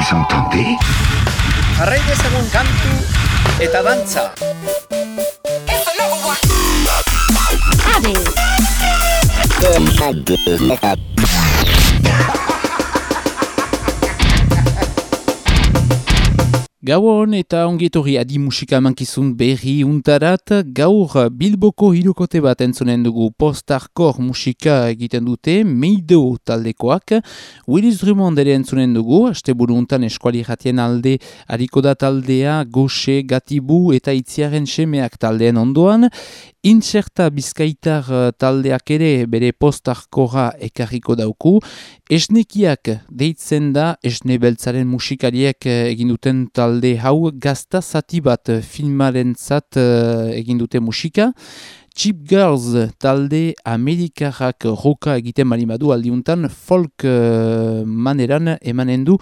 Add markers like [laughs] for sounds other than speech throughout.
Vous entendez Jarrai dezagun kantu eta dantza. Gauon eta ongietorri adi musika mankizun berri untarat, gaur Bilboko hirukote bat entzunen dugu post-hardcore musika egiten dute, meido taldekoak, Willis Drummond ere entzunen dugu, haste buru untan eskuali jatien alde, hariko da taldea, goxe, gatibu eta itziaren semeak taldeen ondoan, Inserta bizkaitar taldeak ere bere postarkora ekarriko dauku. Esnekiak deitzen da esne beltzaren musikariek egin duten talde hau gazta zati bat filmaren zat egin dute musika. Cheap Girls talde amerikarrak roka egiten malimadu aldiuntan folk uh, maneran emanen du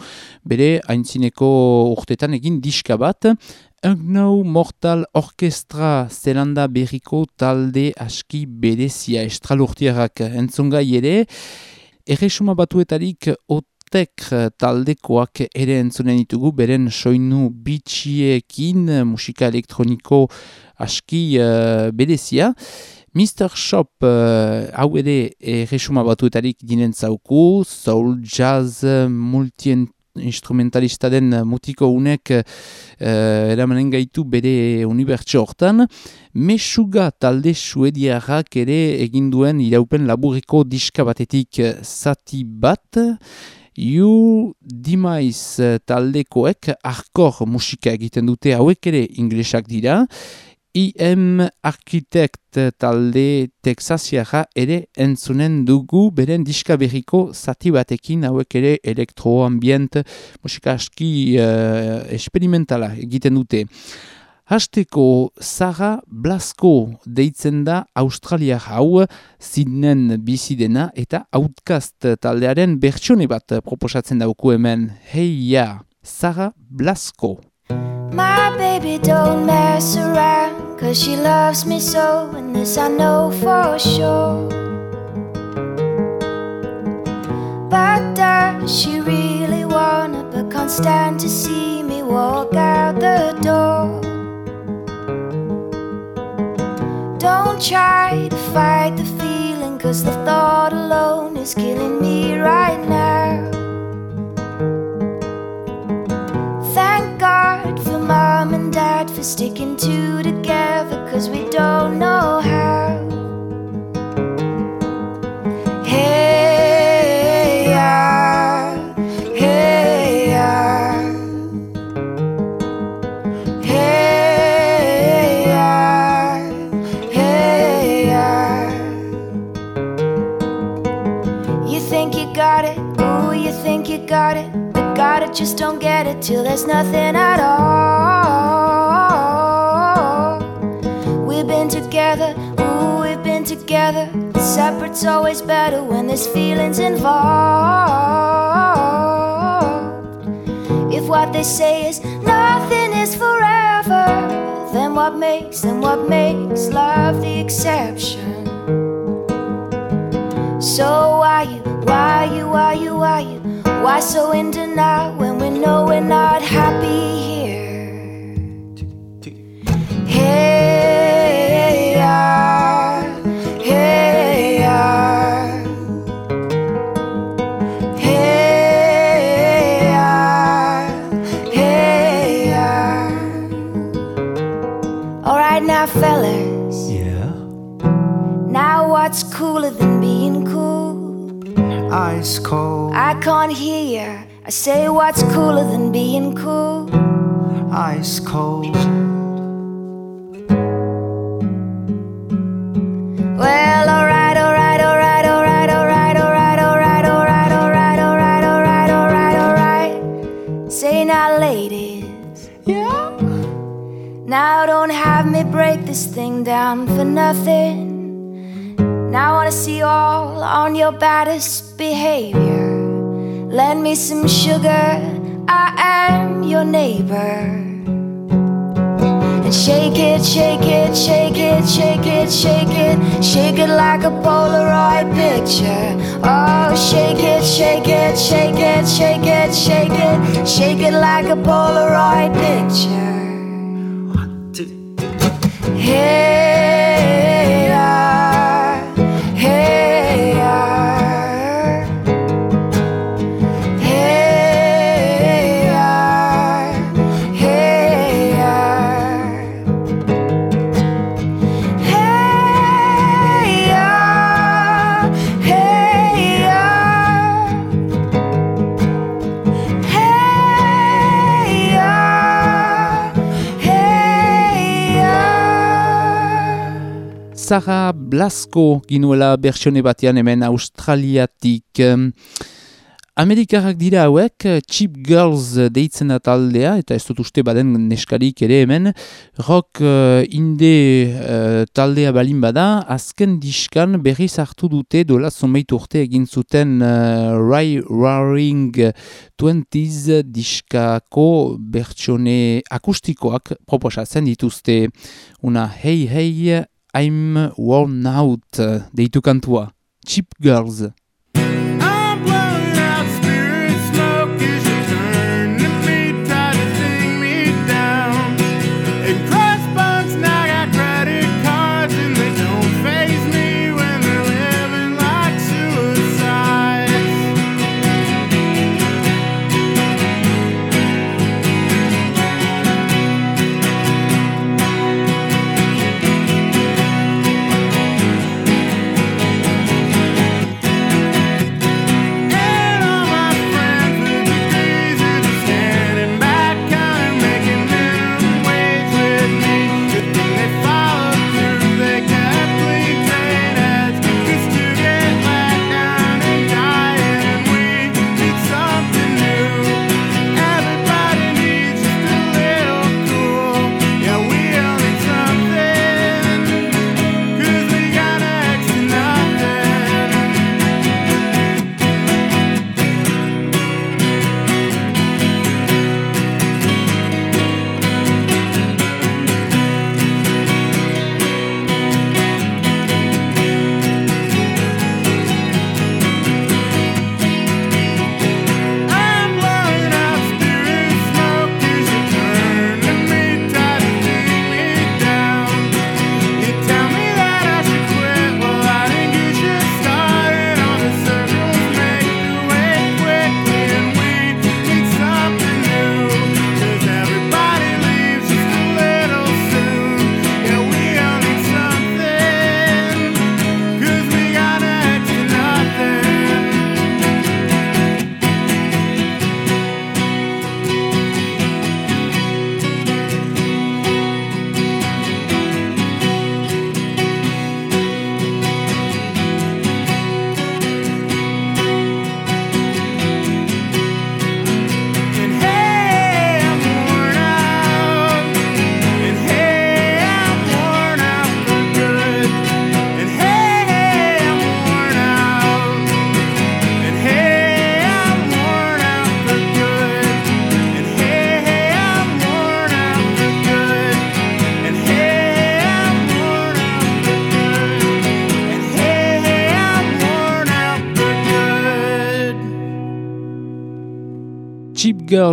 bere haintzineko urtetan egin diska bat. Ugnou Mortal Orkestra zelanda berriko talde aski berezia estralurtiarrak entzungai ere. Erresuma batuetarik otek taldekoak ere entzunen ditugu, beren soinu bitxiekin musika elektroniko aski uh, berezia. Mr. Shop uh, hau ere erresuma batuetarik dinen zauku, soul, jazz, multien instrumentalista den mutiko unek uh, eramanen gaitu bere unibertso hortan. Mesuga talde suediarrak ere eginduen iraupen laburiko diska batetik zati bat. You Dimaiz taldekoek arkor musika egiten dute hauek ere inglesak dira. IM Architect talde Texasiara ere entzunen dugu beren diska berriko zati batekin hauek ere elektroambient musika aski uh, experimentala egiten dute. Hasteko Sara Blasko deitzen da Australia hau zinen bizidena eta Outcast taldearen bertsone bat proposatzen dauku hemen. Hei ja, Sara Blasko. My baby don't mess around Cause she loves me so And this I know for sure. But does she really wanna But can't stand to see me walk out the door. Don't try to fight the feeling Cause the thought alone is killing me right now for sticking two together, cause we don't know how. Hey, yeah, hey, yeah. Hey, yeah, hey, yeah. You think you got it, ooh, you think you got it. But got it, just don't get it till there's nothing at all. Together, ooh, we've been together. Separate's always better when there's feelings involved. If what they say is nothing is forever, then what makes, then what makes love the exception? So why you, why you, why you, why you, why so in denial when we know we're not happy here? Can't hear. I say what's cooler than being cool? ice cold. Well, alright, alright, alright, alright, alright, alright, alright, alright, alright, alright, alright, alright, alright. Say now, ladies. Yeah, Now don't have me break this thing down for nothing. Now I wanna see all on your baddest behavior. Lend me some sugar, I am your neighbor. And shake it, shake it, shake it, shake it, shake it, shake it like a Polaroid picture. Oh, shake it, shake it, shake it, shake it, shake it, shake it like a Polaroid picture. Hey, Sara Blasco ginuela bertsione batean hemen australiatik. Amerikarrak dira hauek, Cheap Girls deitzen taldea, eta ez dut uste baden neskarik ere hemen, rock uh, inde uh, taldea balin bada, azken diskan berriz hartu dute dola zonbait urte egin zuten uh, Rai Roaring 20s diskako bertsione akustikoak proposatzen dituzte. Una hey hey I'm worn out deitu kantua. Cheap Girls.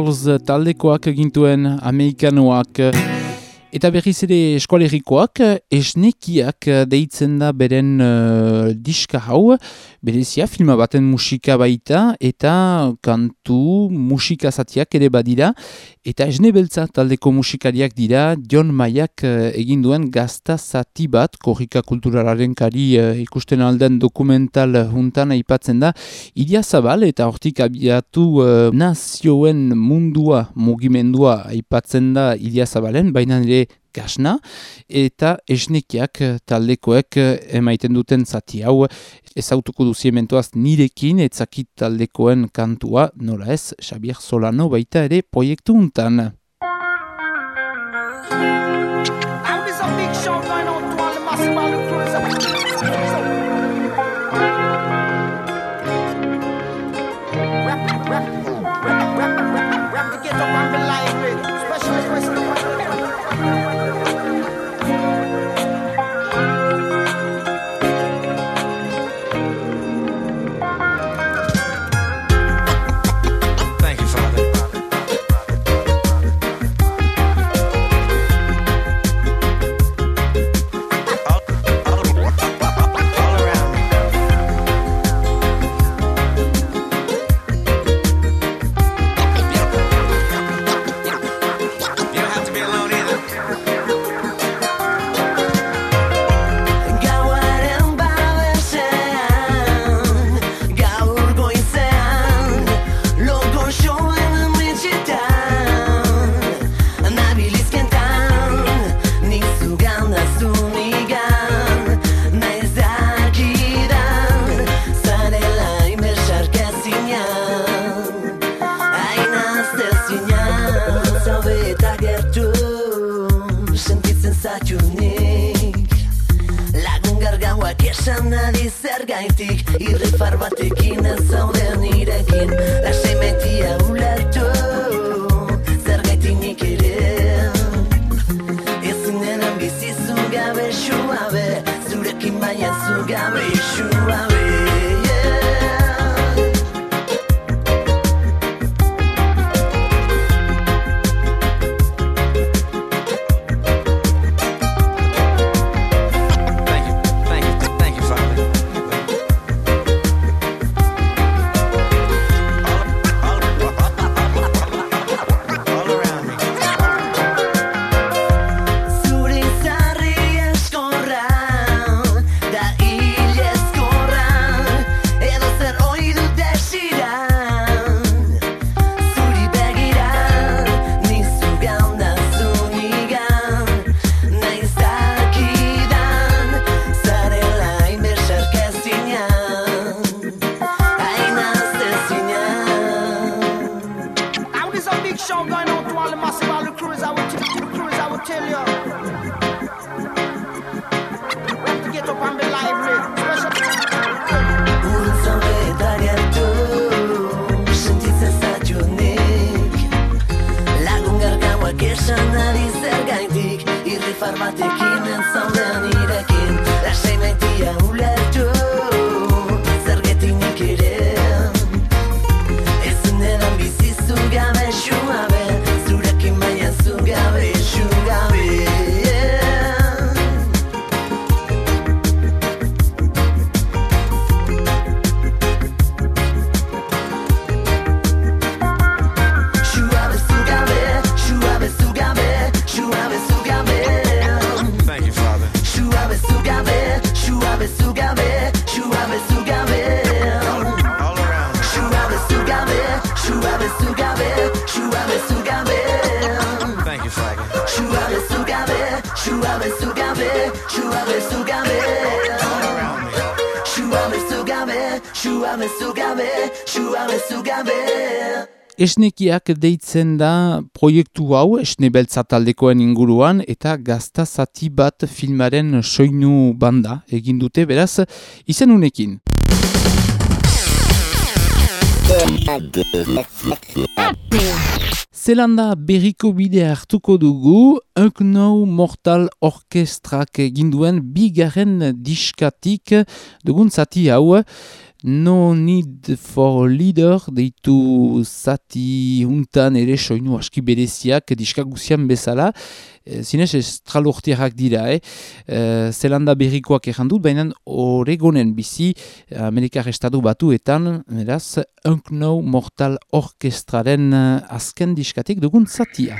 Girls taldekoak egintuen amerikanoak eta berriz ere eskualerikoak esnekiak deitzen da beren uh, diska hau. Berezia filma baten musika baita eta kantu musika zatiak ere badira eta esne beltza taldeko musikariak dira John Mayak uh, egin duen gazta zati bat korrika kulturalaren kari uh, ikusten alden dokumental juntan aipatzen da. Ilia Zabal eta hortik abiatu uh, nazioen mundua mugimendua aipatzen da Ilia Zabalen, baina ere gasna, eta esnekiak eh, taldekoek eh, emaiten duten zati hau ezautuko duziementoaz nirekin etzakit taldekoen kantua, nola ez, Xabier Solano baita ere proiektu untan. And this a big shout going out to all Esnekiak deitzen da proiektu hau esnebeltza taldekoen inguruan eta gazta zati bat filmaren soinu banda egin dute beraz izen unekin. Zelanda berriko bidea hartuko dugu Unknow Mortal Orkestrak ginduen bigarren diskatik dugun zati hau No Need for Leader deitu zati untan ere soinu aski bereziak diskaguzian bezala. E, zinez estralortiarrak dira, eh? E, Zelanda berrikoak erran baina Oregonen bizi Amerikar Estatu batuetan, beraz, Unknow Mortal Orkestraren eh, azken diskatik dugun zatia.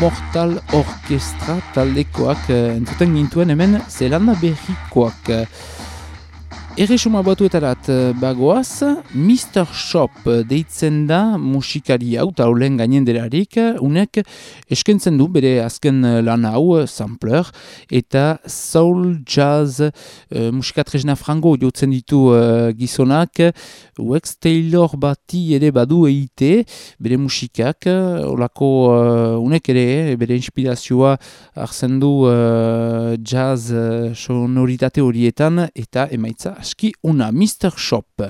Mortal Orchestra taldekoak uh, entzuten gintuen hemen Zelanda berrikoak. Erresuma batuetarat eh, bagoaz, Mr. Shop deitzen da musikari hau eta olen gainen delarik, unek eskentzen du bere azken lan hau, sampler, eta soul jazz uh, musikatresna frango jotzen ditu uh, gizonak, Wex Taylor bati ere badu eite, bere musikak, olako uh, unek ere, bere inspirazioa arzen du uh, jazz sonoritate horietan, eta emaitza aski una Mr. Shop.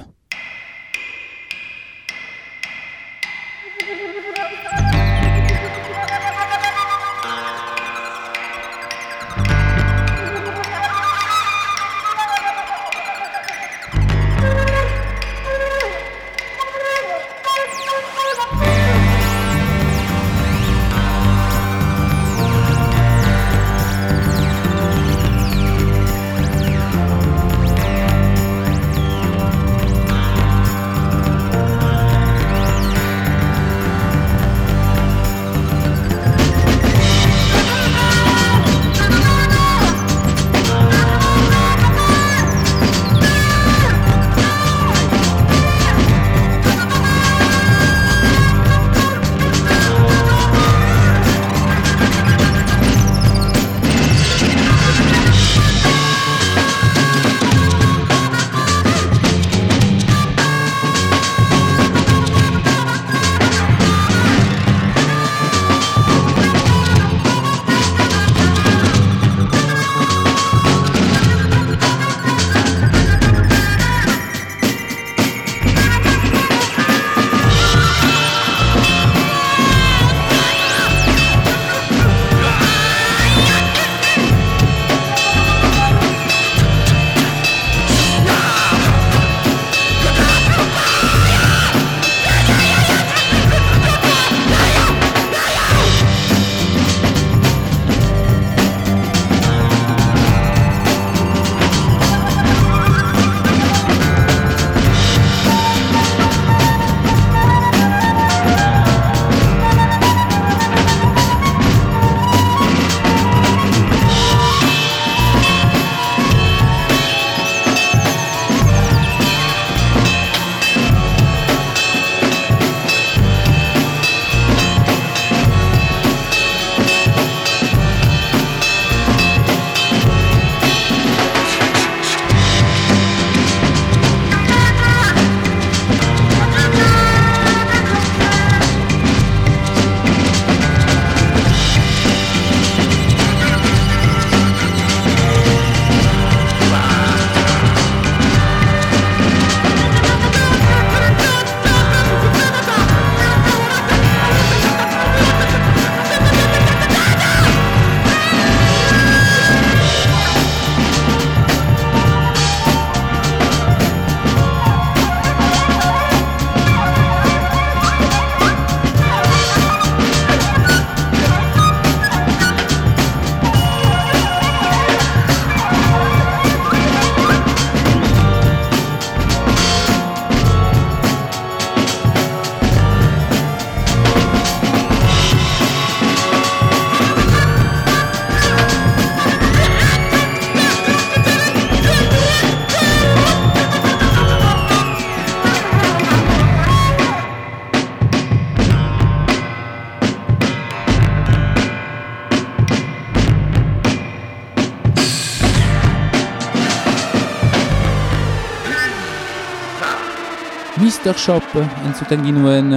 Shop entzuten ginuen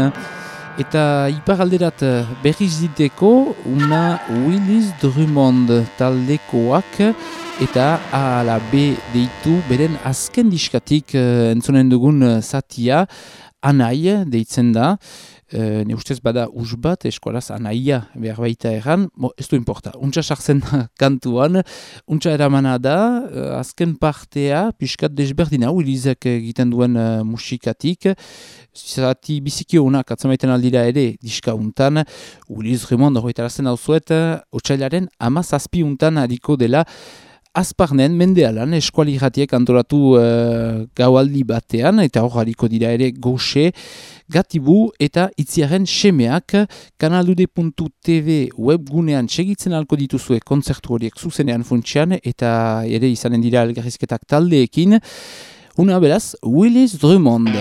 eta iparalderat berriz diteko una Willis Drummond taldekoak eta A ala B deitu beren azken diskatik uh, entzunen dugun zatia anai deitzen da Uh, ne ustez bada us bat eskolaz anaia behar baita erran, bo, ez du importa, untsa sartzen [laughs] kantuan, untsa eramana da, uh, azken partea, piskat desberdina, Willizek egiten duen uh, musikatik, zati biziki honak atzamaiten aldira ere diska untan, Williz Raymond horretarazten hau zuet, otxailaren ama zazpi untan adiko dela azparnen mendealan eskuali jatiek antolatu uh, gaualdi batean, eta hor hariko dira ere goxe, gatibu eta itziaren semeak kanaldude.tv webgunean segitzen alko dituzue kontzertu horiek zuzenean funtsian, eta ere izanen dira elgarrizketak taldeekin, una beraz, Willis Drummond.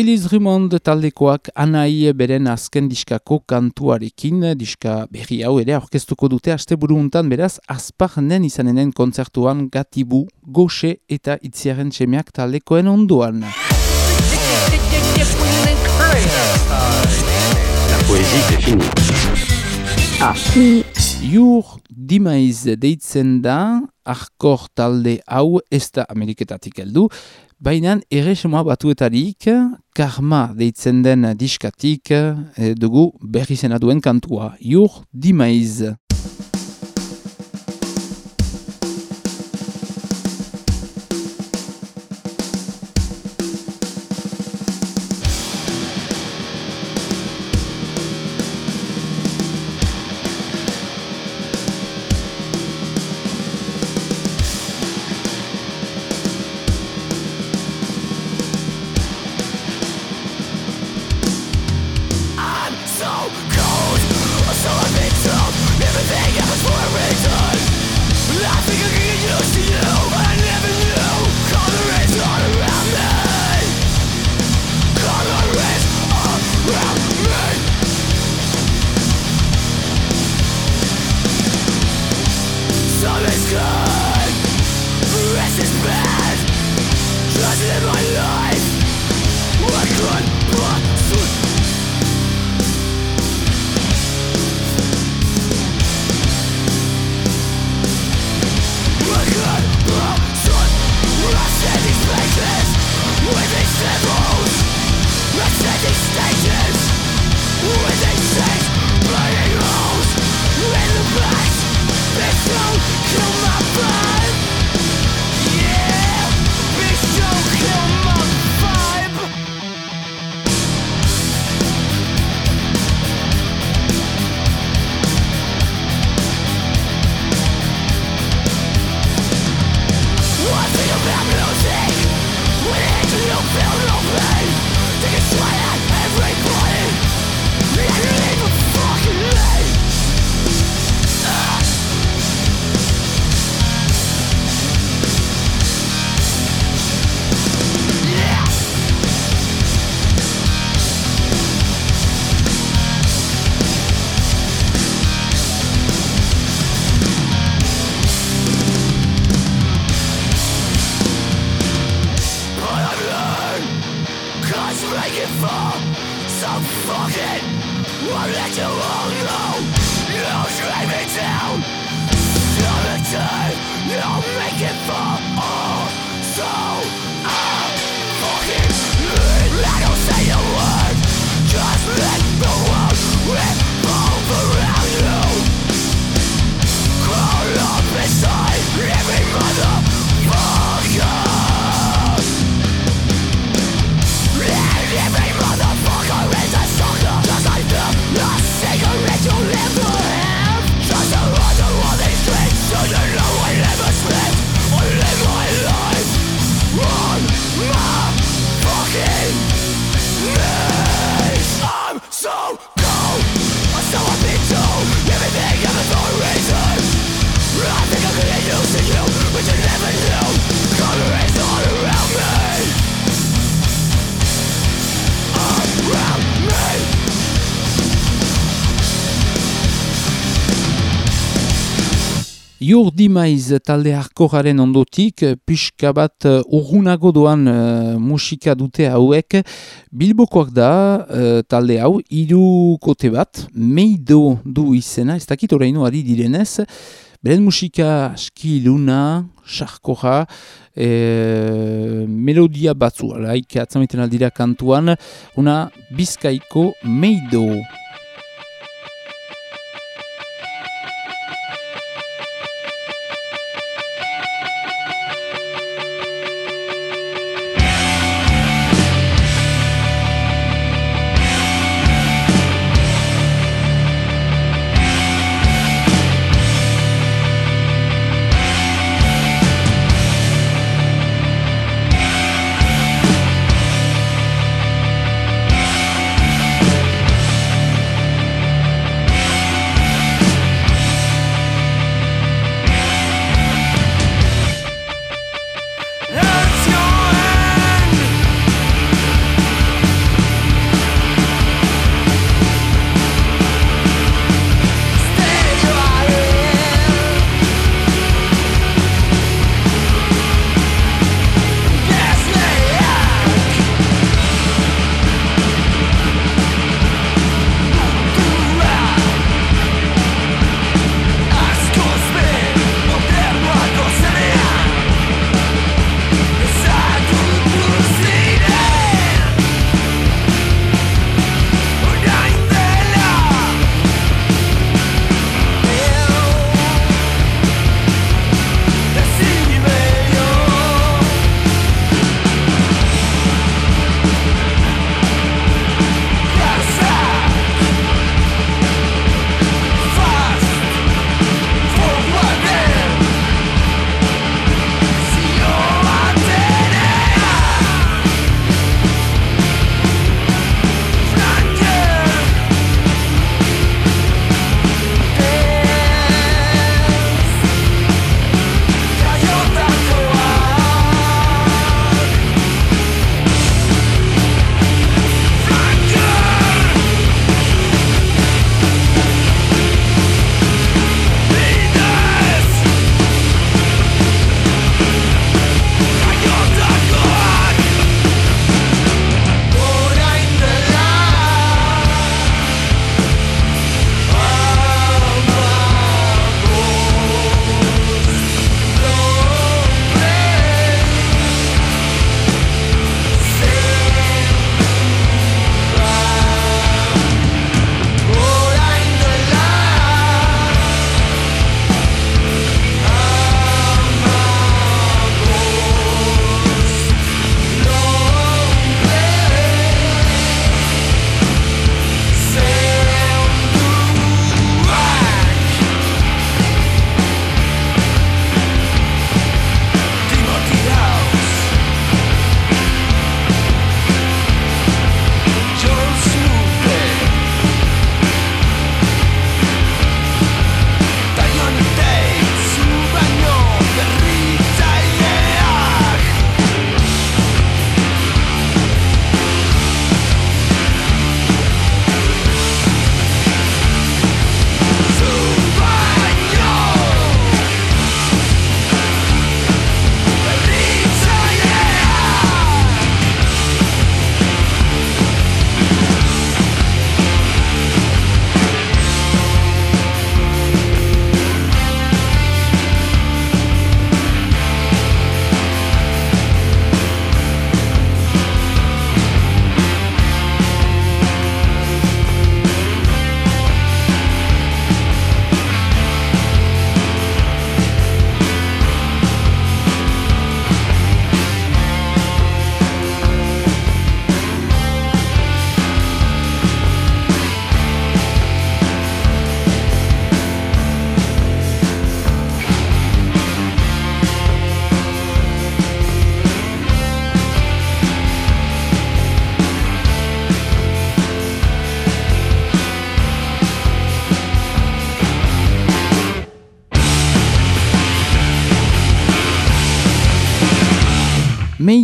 Willis Drummond taldekoak anai beren azken diskako kantuarekin, diska berri hau ere aurkeztuko dute asteburu untan beraz azparnen izanenen kontzertuan gatibu, goxe eta itziaren semeak taldekoen ondoan. Jur dimaiz deitzen da, arkor talde hau ez da Ameriketatik heldu, baina erresuma batuetarik, karma deitzen den diskatik eh, dugu berri zena duen kantua. Jur dimaiz. Jordi maiz talde harkoraren ondotik, pixka bat uh, urgunago doan uh, musika dute hauek, bilbokoak da uh, talde hau, hiru kote bat, meido du izena, ez dakit oraino ari direnez, beren musika aski luna, sarkoja, e, melodia batzu, alaik atzamiten aldira kantuan, una bizkaiko meido.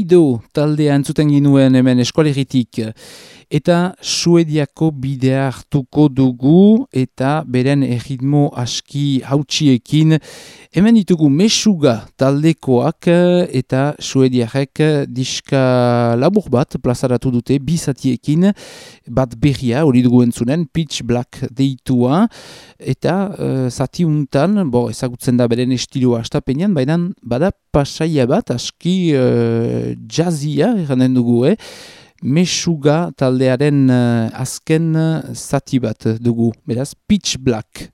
Meido taldea entzuten ginuen hemen eskualeritik eta suediako bidea hartuko dugu eta beren erritmo aski hautsiekin. Hemen ditugu mesuga taldekoak eta suediarek diska labur bat plazaratu dute bizatiekin bat berria hori dugu entzunen Pitch Black deitua. Eta uh, zati untan, bo ezagutzen da beren estiloa astapenean, baina bada pasaia bat aski uh, jazzia eranen dugu, eh? Mesuga taldearen uh, azken uh, zati bat dugu, beraz Pitch Black.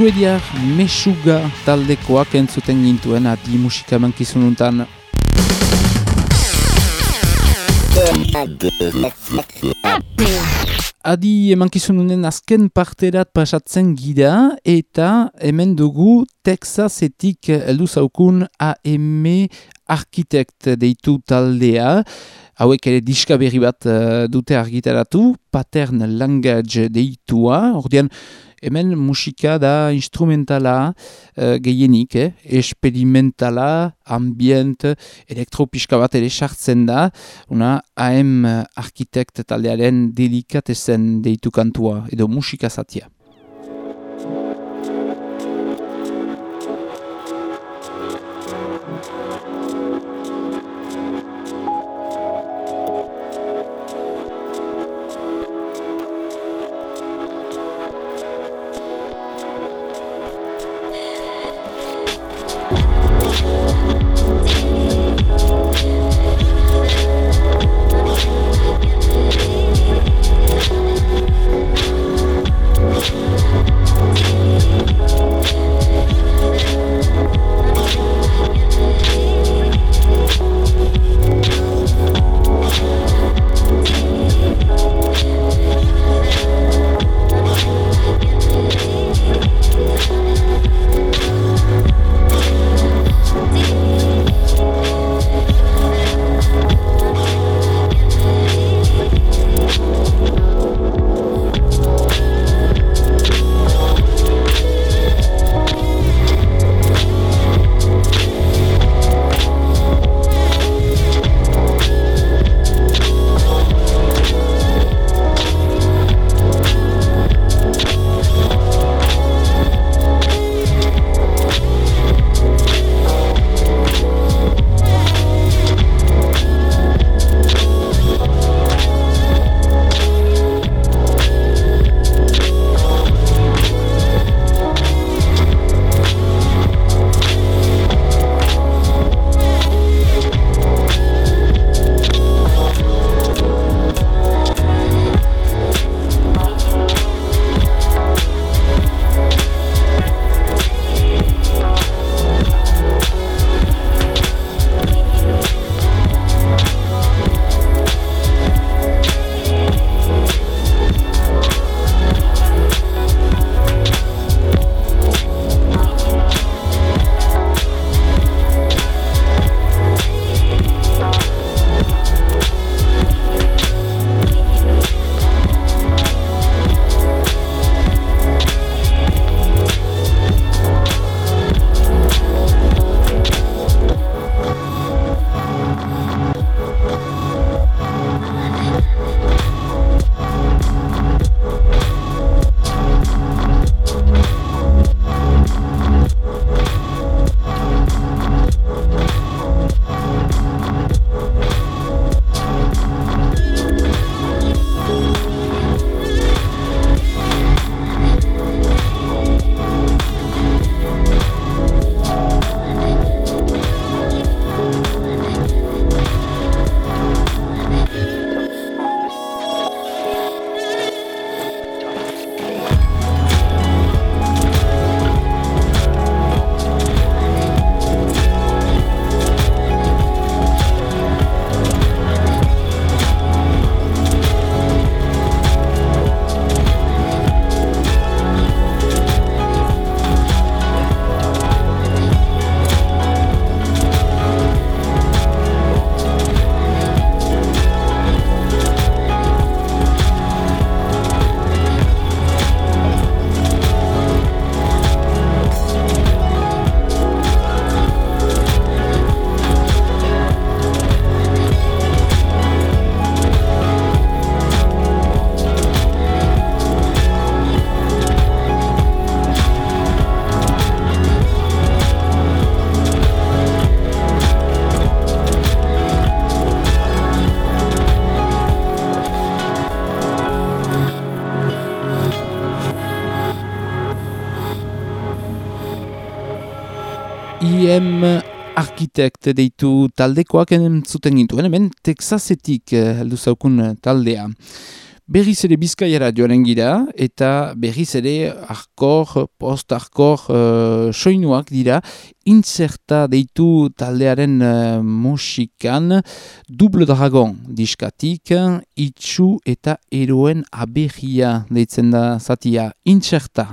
Suediar Mesuga taldekoak entzuten gintuen adi musika mankizununtan. Adi emankizununen azken parterat pasatzen gira eta hemen dugu Texasetik heldu zaukun AM Architect deitu taldea. Hauek ere diska berri bat uh, dute argitaratu, Pattern Language deitua. Ordean, hemen musika da instrumentala uh, gehienik, eh? experimentala, ambient, elektropiska bat ere sartzen da. Una AM Architect taldearen delikatezen deitu kantua edo musika zatia. IM Architect deitu taldekoak entzuten gintuen, hemen Texasetik eh, heldu zaukun taldea. Berriz ere bizkaiara joanen gira, eta berriz ere arkor, post-arkor uh, soinuak dira, intzerta deitu taldearen uh, musikan, Double Dragon diskatik, itxu eta eroen aberria deitzen da zatia, intzerta.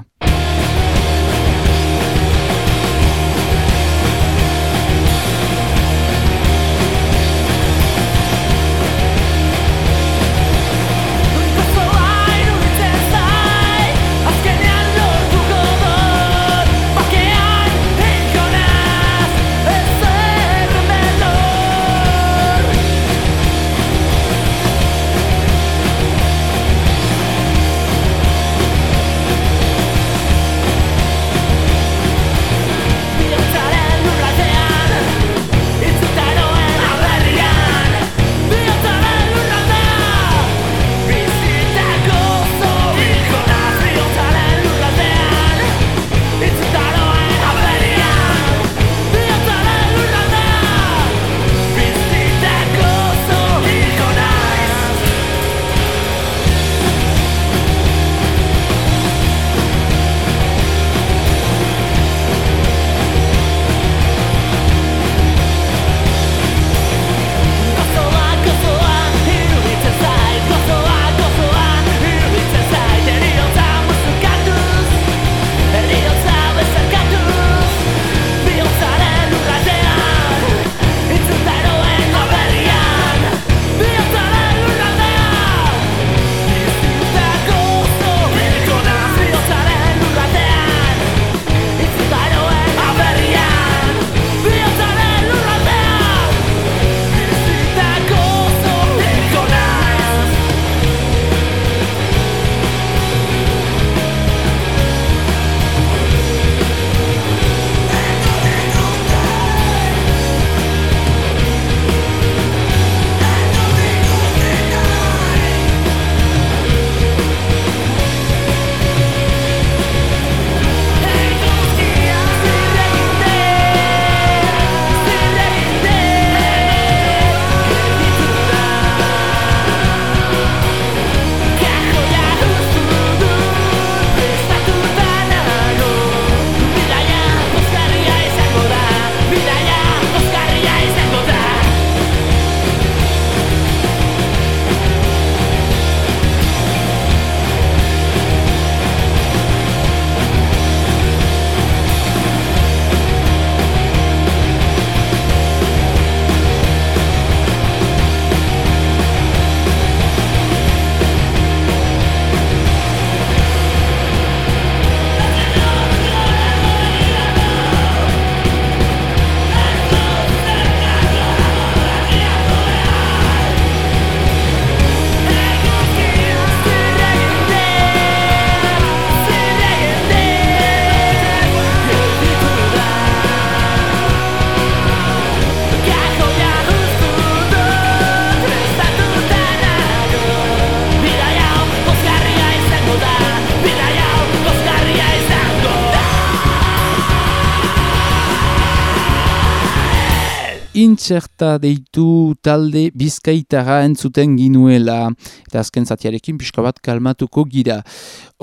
Intxerta deitu talde bizkaitara entzuten ginuela. Eta azken zatiarekin pixka bat kalmatuko gira.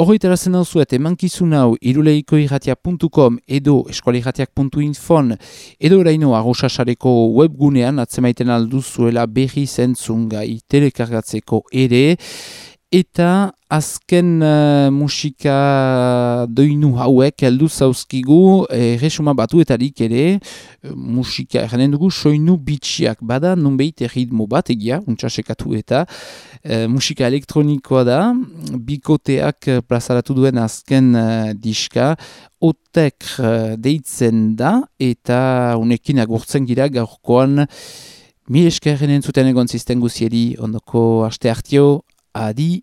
Horretara zen hau zuet, emankizun hau iruleikoirratia.com edo eskualirratiak.infon edo eraino arrosasareko webgunean atzemaiten alduzuela berri zentzungai telekargatzeko ere eta azken uh, musika doinu hauek heldu zauzkigu eh, resuma batuetarik ere uh, musika eranen dugu soinu bitxiak. Bada nunbeit erritmo bat egia, untsasekatu eta uh, musika elektronikoa da. Bikoteak plazaratu duen azken uh, diska otek uh, deitzen da eta unekin agurtzen gira gaurkoan. Mi eskerren entzuten egon zisten guzieri, ondoko aste hartio, Adi.